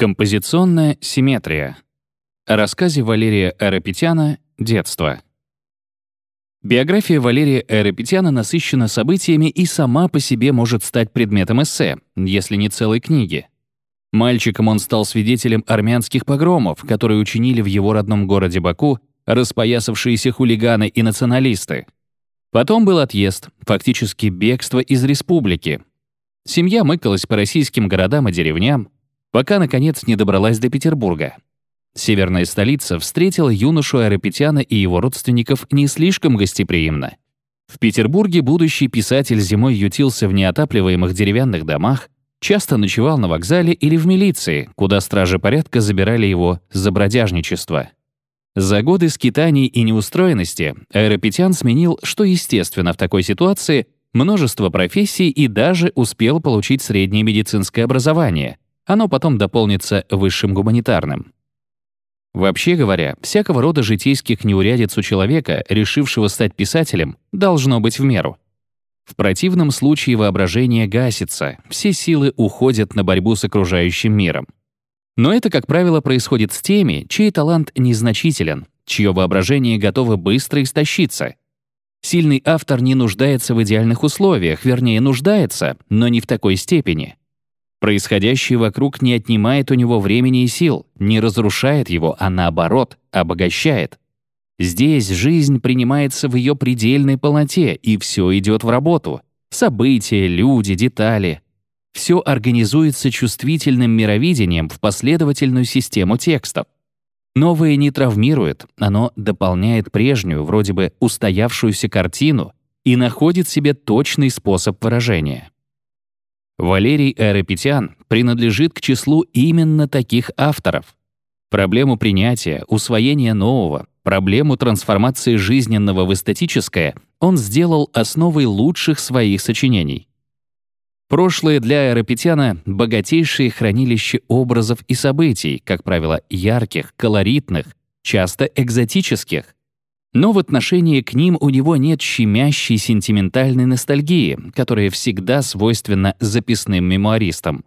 Композиционная симметрия. О рассказе Валерия Аэропетяна «Детство». Биография Валерия Аэропетяна насыщена событиями и сама по себе может стать предметом эссе, если не целой книги. Мальчиком он стал свидетелем армянских погромов, которые учинили в его родном городе Баку распоясавшиеся хулиганы и националисты. Потом был отъезд, фактически бегство из республики. Семья мыкалась по российским городам и деревням, пока, наконец, не добралась до Петербурга. Северная столица встретила юношу Аэропетяна и его родственников не слишком гостеприимно. В Петербурге будущий писатель зимой ютился в неотапливаемых деревянных домах, часто ночевал на вокзале или в милиции, куда стражи порядка забирали его за бродяжничество. За годы скитаний и неустроенности Аэропетян сменил, что естественно в такой ситуации, множество профессий и даже успел получить среднее медицинское образование, оно потом дополнится высшим гуманитарным. Вообще говоря, всякого рода житейских неурядиц у человека, решившего стать писателем, должно быть в меру. В противном случае воображение гасится, все силы уходят на борьбу с окружающим миром. Но это, как правило, происходит с теми, чей талант незначителен, чье воображение готово быстро истощиться. Сильный автор не нуждается в идеальных условиях, вернее, нуждается, но не в такой степени. Происходящее вокруг не отнимает у него времени и сил, не разрушает его, а наоборот, обогащает. Здесь жизнь принимается в ее предельной полноте, и все идет в работу. События, люди, детали. Все организуется чувствительным мировидением в последовательную систему текстов. Новое не травмирует, оно дополняет прежнюю, вроде бы устоявшуюся картину и находит себе точный способ выражения. Валерий Аэропетян принадлежит к числу именно таких авторов. Проблему принятия, усвоения нового, проблему трансформации жизненного в эстетическое он сделал основой лучших своих сочинений. Прошлое для Аэропетяна — богатейшее хранилище образов и событий, как правило, ярких, колоритных, часто экзотических, но в отношении к ним у него нет щемящей сентиментальной ностальгии, которая всегда свойственна записным мемуаристам.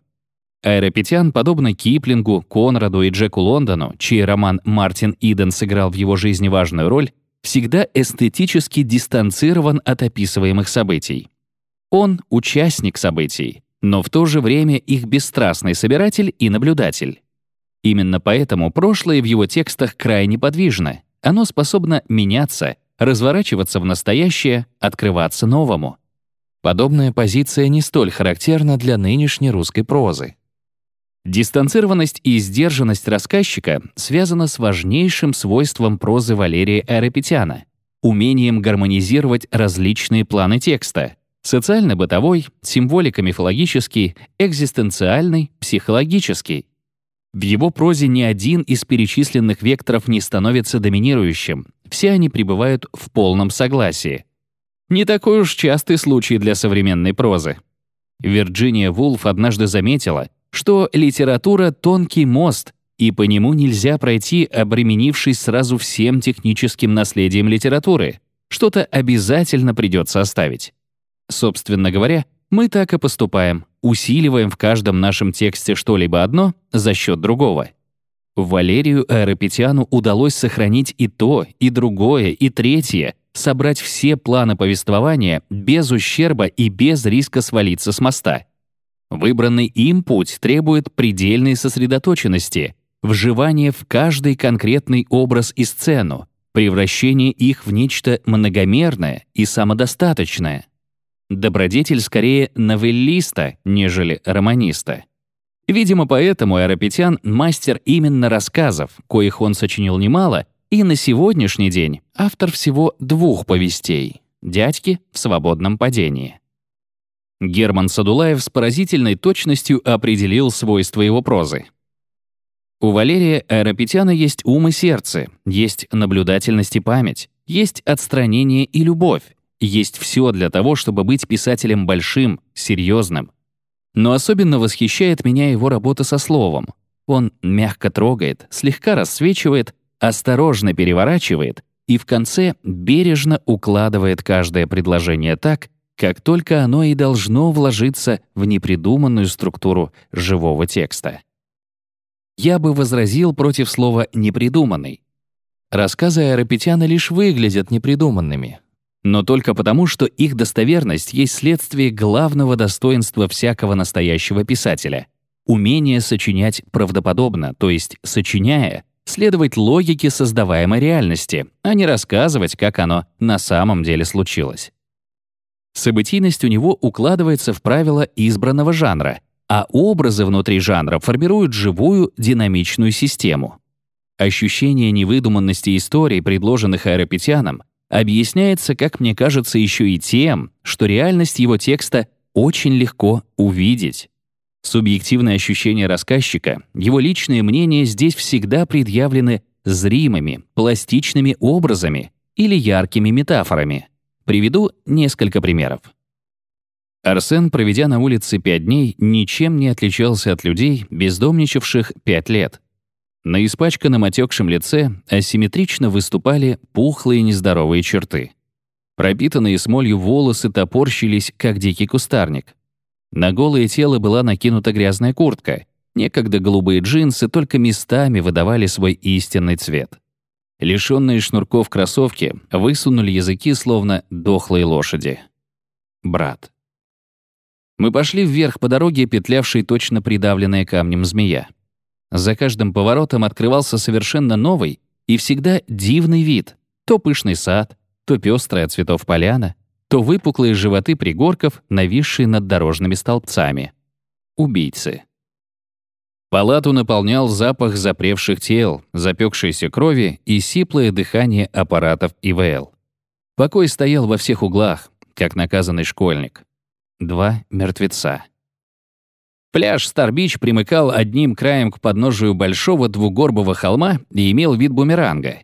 Аэропетян, подобно Киплингу, Конраду и Джеку Лондону, чей роман «Мартин Иден» сыграл в его жизни важную роль, всегда эстетически дистанцирован от описываемых событий. Он — участник событий, но в то же время их бесстрастный собиратель и наблюдатель. Именно поэтому прошлое в его текстах крайне подвижно, оно способно меняться, разворачиваться в настоящее, открываться новому. Подобная позиция не столь характерна для нынешней русской прозы. Дистанцированность и сдержанность рассказчика связана с важнейшим свойством прозы Валерия Аэропетяна — умением гармонизировать различные планы текста — социально-бытовой, символико-мифологический, экзистенциальный, психологический. В его прозе ни один из перечисленных векторов не становится доминирующим, все они пребывают в полном согласии. Не такой уж частый случай для современной прозы. Вирджиния Вулф однажды заметила, что литература — тонкий мост, и по нему нельзя пройти, обременившись сразу всем техническим наследием литературы. Что-то обязательно придется оставить. Собственно говоря, мы так и поступаем, усиливаем в каждом нашем тексте что-либо одно за счет другого. Валерию Аэропетяну удалось сохранить и то, и другое, и третье, собрать все планы повествования без ущерба и без риска свалиться с моста. Выбранный им путь требует предельной сосредоточенности, вживания в каждый конкретный образ и сцену, превращения их в нечто многомерное и самодостаточное — Добродетель скорее новеллиста, нежели романиста. Видимо, поэтому Аэропетян — мастер именно рассказов, коих он сочинил немало, и на сегодняшний день автор всего двух повестей «Дядьки в свободном падении». Герман Садулаев с поразительной точностью определил свойства его прозы. У Валерия Аэропетяна есть ум и сердце, есть наблюдательность и память, есть отстранение и любовь, есть все для того, чтобы быть писателем большим, серьезным. Но особенно восхищает меня его работа со словом. Он мягко трогает, слегка рассвечивает, осторожно переворачивает и в конце бережно укладывает каждое предложение так, как только оно и должно вложиться в непридуманную структуру живого текста. я бы возразил против слова «непридуманный». Рассказы Айропетяна лишь выглядят непридуманными, но только потому, что их достоверность есть следствие главного достоинства всякого настоящего писателя — умение сочинять правдоподобно, то есть, сочиняя, следовать логике создаваемой реальности, а не рассказывать, как оно на самом деле случилось. Событийность у него укладывается в правила избранного жанра, а образы внутри жанра формируют живую динамичную систему. Ощущение невыдуманности историй, предложенных Аэропетяном, объясняется, как мне кажется, еще и тем, что реальность его текста очень легко увидеть. Субъективное ощущение рассказчика, его личные мнения здесь всегда предъявлены зримыми, пластичными образами или яркими метафорами. Приведу несколько примеров. Арсен, проведя на улице пять дней, ничем не отличался от людей, бездомничавших пять лет. На испачканном отекшем лице асимметрично выступали пухлые нездоровые черты. Пропитанные смолью волосы топорщились, как дикий кустарник. На голое тело была накинута грязная куртка. Некогда голубые джинсы только местами выдавали свой истинный цвет. Лишенные шнурков кроссовки высунули языки, словно дохлые лошади. Брат. Мы пошли вверх по дороге, петлявшей точно придавленная камнем змея. За каждым поворотом открывался совершенно новый и всегда дивный вид. То пышный сад, то пестрая цветов поляна, то выпуклые животы пригорков, нависшие над дорожными столбцами. Убийцы. Палату наполнял запах запревших тел, запекшейся крови и сиплое дыхание аппаратов ИВЛ. Покой стоял во всех углах, как наказанный школьник. Два мертвеца. Пляж Старбич примыкал одним краем к подножию большого двугорбого холма и имел вид бумеранга.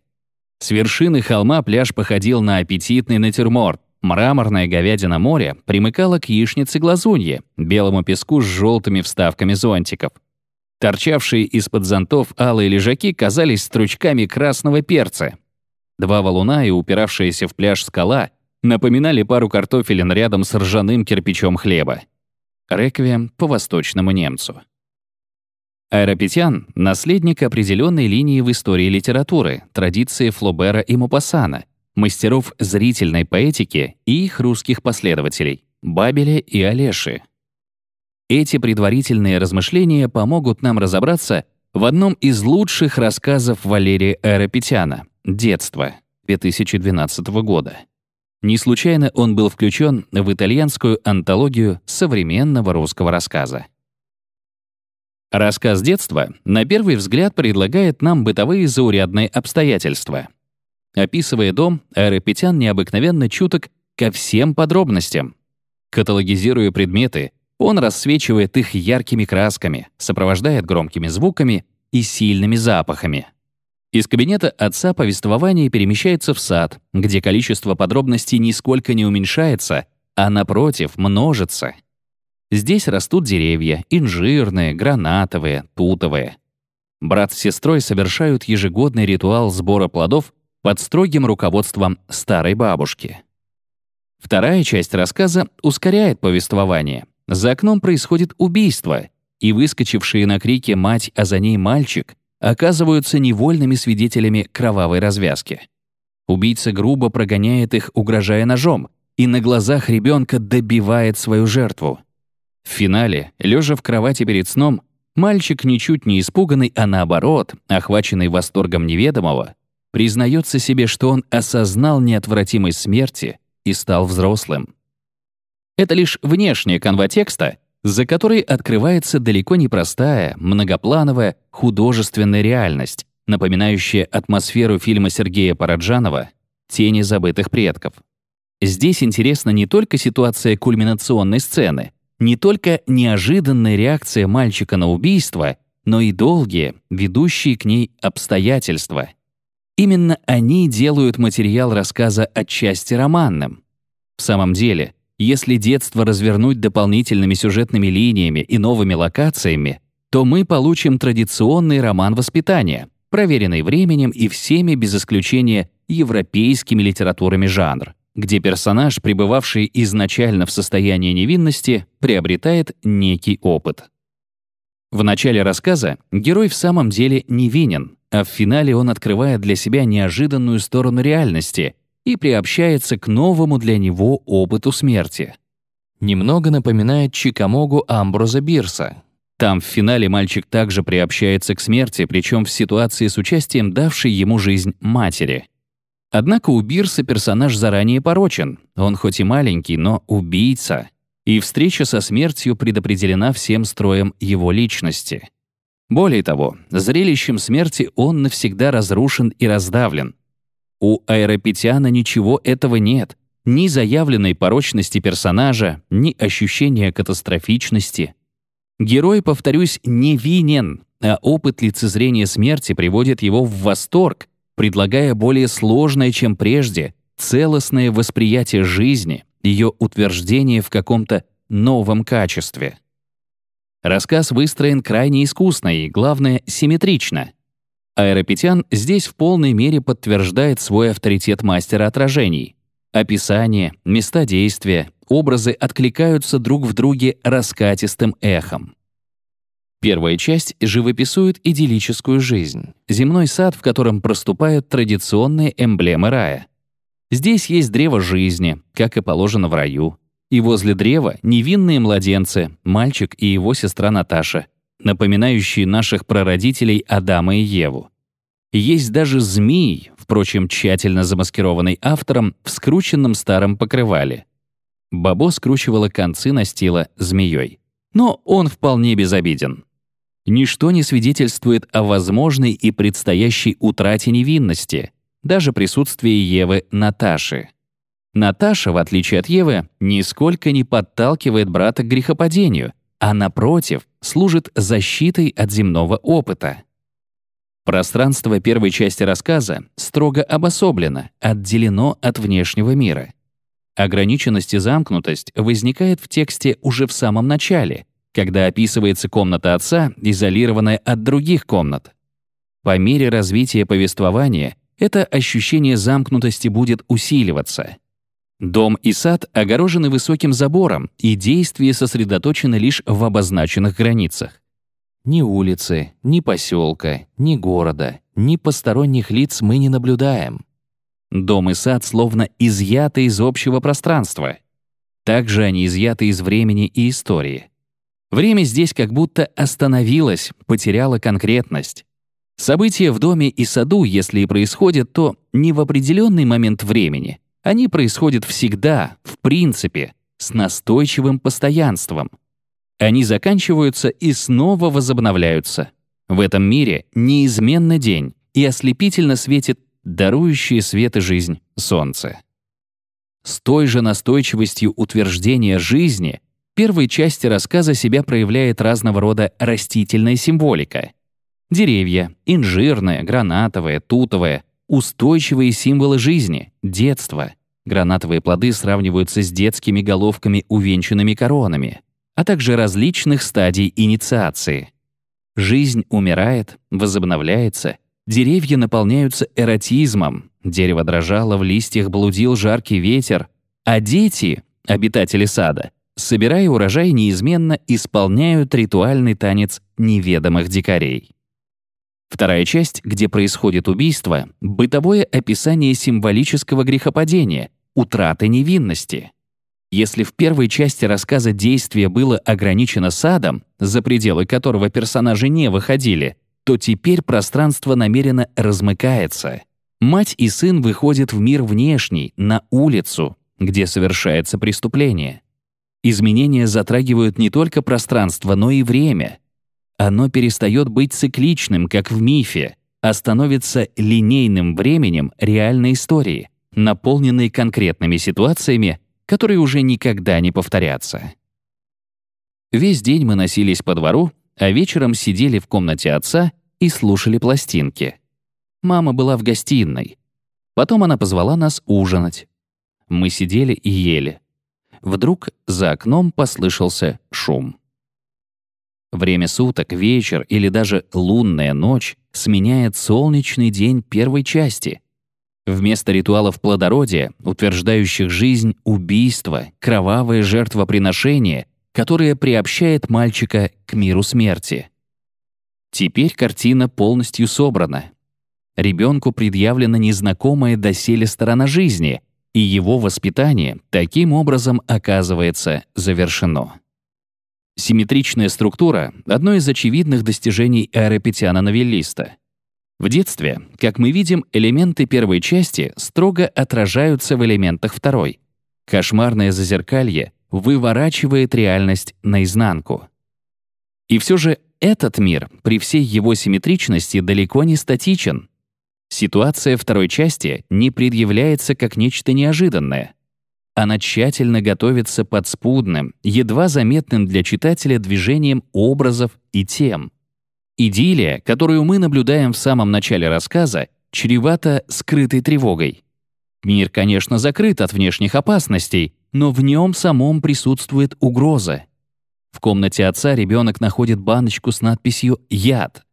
С вершины холма пляж походил на аппетитный натюрморт. Мраморная говядина моря примыкала к яичнице глазунье, белому песку с желтыми вставками зонтиков. Торчавшие из-под зонтов алые лежаки казались стручками красного перца. Два валуна и упиравшаяся в пляж скала напоминали пару картофелин рядом с ржаным кирпичом хлеба. Реквием по восточному немцу. Аэропетян — наследник определенной линии в истории литературы, традиции Флобера и Мопассана, мастеров зрительной поэтики и их русских последователей — Бабеля и Олеши. Эти предварительные размышления помогут нам разобраться в одном из лучших рассказов Валерия Аэропетяна «Детство» 2012 года. Не случайно он был включен в итальянскую антологию современного русского рассказа. Рассказ детства на первый взгляд предлагает нам бытовые заурядные обстоятельства. Описывая дом, Аэропетян необыкновенно чуток ко всем подробностям. Каталогизируя предметы, он рассвечивает их яркими красками, сопровождает громкими звуками и сильными запахами. Из кабинета отца повествование перемещается в сад, где количество подробностей нисколько не уменьшается, а напротив, множится. Здесь растут деревья — инжирные, гранатовые, тутовые. Брат с сестрой совершают ежегодный ритуал сбора плодов под строгим руководством старой бабушки. Вторая часть рассказа ускоряет повествование. За окном происходит убийство, и выскочившие на крики мать, а за ней мальчик оказываются невольными свидетелями кровавой развязки. Убийца грубо прогоняет их, угрожая ножом, и на глазах ребенка добивает свою жертву. В финале, лежа в кровати перед сном, мальчик, ничуть не испуганный, а наоборот, охваченный восторгом неведомого, признается себе, что он осознал неотвратимость смерти и стал взрослым. Это лишь внешняя канва текста — за которой открывается далеко не простая, многоплановая, художественная реальность, напоминающая атмосферу фильма Сергея Параджанова «Тени забытых предков». Здесь интересна не только ситуация кульминационной сцены, не только неожиданная реакция мальчика на убийство, но и долгие, ведущие к ней обстоятельства. Именно они делают материал рассказа отчасти романным. В самом деле — если детство развернуть дополнительными сюжетными линиями и новыми локациями, то мы получим традиционный роман воспитания, проверенный временем и всеми без исключения европейскими литературами жанр, где персонаж, пребывавший изначально в состоянии невинности, приобретает некий опыт. В начале рассказа герой в самом деле невинен, а в финале он открывает для себя неожиданную сторону реальности и приобщается к новому для него опыту смерти. Немного напоминает Чикамогу Амброза Бирса. Там в финале мальчик также приобщается к смерти, причем в ситуации с участием давшей ему жизнь матери. Однако у Бирса персонаж заранее порочен. Он хоть и маленький, но убийца. И встреча со смертью предопределена всем строем его личности. Более того, зрелищем смерти он навсегда разрушен и раздавлен. У аэропетиана ничего этого нет. Ни заявленной порочности персонажа, ни ощущения катастрофичности. Герой, повторюсь, невинен, а опыт лицезрения смерти приводит его в восторг, предлагая более сложное, чем прежде, целостное восприятие жизни, ее утверждение в каком-то новом качестве. Рассказ выстроен крайне искусно и, главное, симметрично. Аэропетян здесь в полной мере подтверждает свой авторитет мастера отражений. Описание, места действия, образы откликаются друг в друге раскатистым эхом. Первая часть живописует идиллическую жизнь, земной сад, в котором проступают традиционные эмблемы рая. Здесь есть древо жизни, как и положено в раю. И возле древа невинные младенцы, мальчик и его сестра Наташа, напоминающие наших прародителей Адама и Еву. Есть даже змей, впрочем, тщательно замаскированный автором в скрученном старом покрывале. Бабо скручивала концы настила змеей. Но он вполне безобиден ничто не свидетельствует о возможной и предстоящей утрате невинности, даже присутствие Евы Наташи. Наташа, в отличие от Евы, нисколько не подталкивает брата к грехопадению, а, напротив, служит защитой от земного опыта. Пространство первой части рассказа строго обособлено, отделено от внешнего мира. Ограниченность и замкнутость возникает в тексте уже в самом начале, когда описывается комната отца, изолированная от других комнат. По мере развития повествования это ощущение замкнутости будет усиливаться. Дом и сад огорожены высоким забором, и действие сосредоточено лишь в обозначенных границах. Ни улицы, ни поселка, ни города, ни посторонних лиц мы не наблюдаем. Дом и сад словно изъяты из общего пространства. Также они изъяты из времени и истории. Время здесь как будто остановилось, потеряло конкретность. События в доме и саду, если и происходят, то не в определенный момент времени. Они происходят всегда, в принципе, с настойчивым постоянством. Они заканчиваются и снова возобновляются. В этом мире неизменно день, и ослепительно светит дарующее свет и жизнь солнце. С той же настойчивостью утверждения жизни первой части рассказа себя проявляет разного рода растительная символика. Деревья, инжирная, гранатовая, тутовая, устойчивые символы жизни, детства. Гранатовые плоды сравниваются с детскими головками, увенчанными коронами, а также различных стадий инициации. Жизнь умирает, возобновляется, деревья наполняются эротизмом, дерево дрожало, в листьях блудил жаркий ветер, а дети, обитатели сада, собирая урожай, неизменно исполняют ритуальный танец неведомых дикарей. Вторая часть, где происходит убийство, бытовое описание символического грехопадения, утраты невинности. Если в первой части рассказа действие было ограничено садом, за пределы которого персонажи не выходили, то теперь пространство намеренно размыкается. Мать и сын выходят в мир внешний, на улицу, где совершается преступление. Изменения затрагивают не только пространство, но и время. Оно перестает быть цикличным, как в мифе, а становится линейным временем реальной истории, наполненной конкретными ситуациями, которые уже никогда не повторятся. Весь день мы носились по двору, а вечером сидели в комнате отца и слушали пластинки. Мама была в гостиной. Потом она позвала нас ужинать. Мы сидели и ели. Вдруг за окном послышался шум. Время суток, вечер или даже лунная ночь сменяет солнечный день первой части. Вместо ритуалов плодородия, утверждающих жизнь, убийство, кровавое жертвоприношение, которое приобщает мальчика к миру смерти. Теперь картина полностью собрана. Ребенку предъявлена незнакомая доселе сторона жизни, и его воспитание таким образом оказывается завершено. Симметричная структура — одно из очевидных достижений аэропетиана-новеллиста. В детстве, как мы видим, элементы первой части строго отражаются в элементах второй. Кошмарное зазеркалье выворачивает реальность наизнанку. И все же этот мир при всей его симметричности далеко не статичен. Ситуация второй части не предъявляется как нечто неожиданное. Она тщательно готовится подспудным, едва заметным для читателя движением образов и тем — Идиллия, которую мы наблюдаем в самом начале рассказа, чревата скрытой тревогой. Мир, конечно, закрыт от внешних опасностей, но в нем самом присутствует угроза. В комнате отца ребенок находит баночку с надписью «Яд».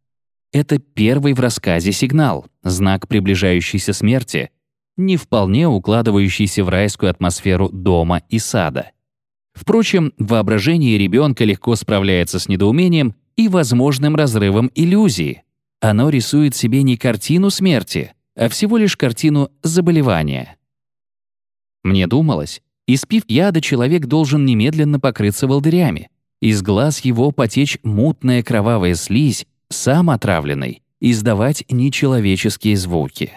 Это первый в рассказе сигнал, знак приближающейся смерти, не вполне укладывающийся в райскую атмосферу дома и сада. Впрочем, воображение ребенка легко справляется с недоумением и возможным разрывом иллюзии. Оно рисует себе не картину смерти, а всего лишь картину заболевания. Мне думалось, испив яда, человек должен немедленно покрыться волдырями. Из глаз его потечь мутная кровавая слизь, сам отравленный, издавать нечеловеческие звуки.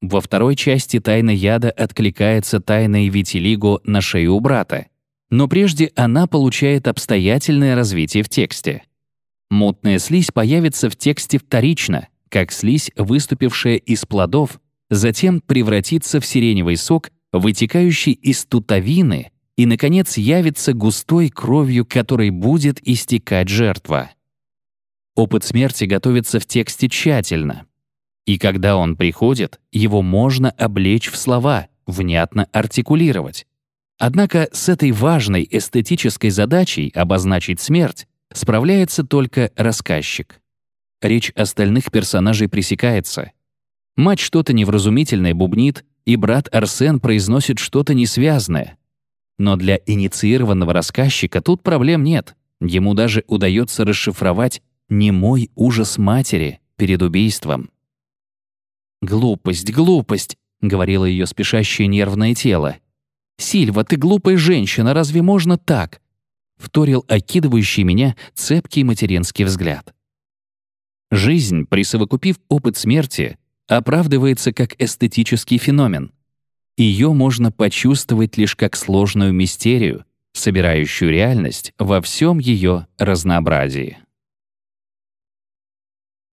Во второй части тайны яда откликается тайной витилиго на шею брата, но прежде она получает обстоятельное развитие в тексте. Мутная слизь появится в тексте вторично, как слизь, выступившая из плодов, затем превратится в сиреневый сок, вытекающий из тутовины, и, наконец, явится густой кровью, которой будет истекать жертва. Опыт смерти готовится в тексте тщательно. И когда он приходит, его можно облечь в слова, внятно артикулировать. Однако с этой важной эстетической задачей обозначить смерть справляется только рассказчик. Речь остальных персонажей пресекается. Мать что-то невразумительное бубнит, и брат Арсен произносит что-то несвязное. Но для инициированного рассказчика тут проблем нет. Ему даже удается расшифровать немой ужас матери перед убийством. «Глупость, глупость», — говорило ее спешащее нервное тело. «Сильва, ты глупая женщина, разве можно так?» вторил окидывающий меня цепкий материнский взгляд. Жизнь, присовокупив опыт смерти, оправдывается как эстетический феномен. Ее можно почувствовать лишь как сложную мистерию, собирающую реальность во всем ее разнообразии.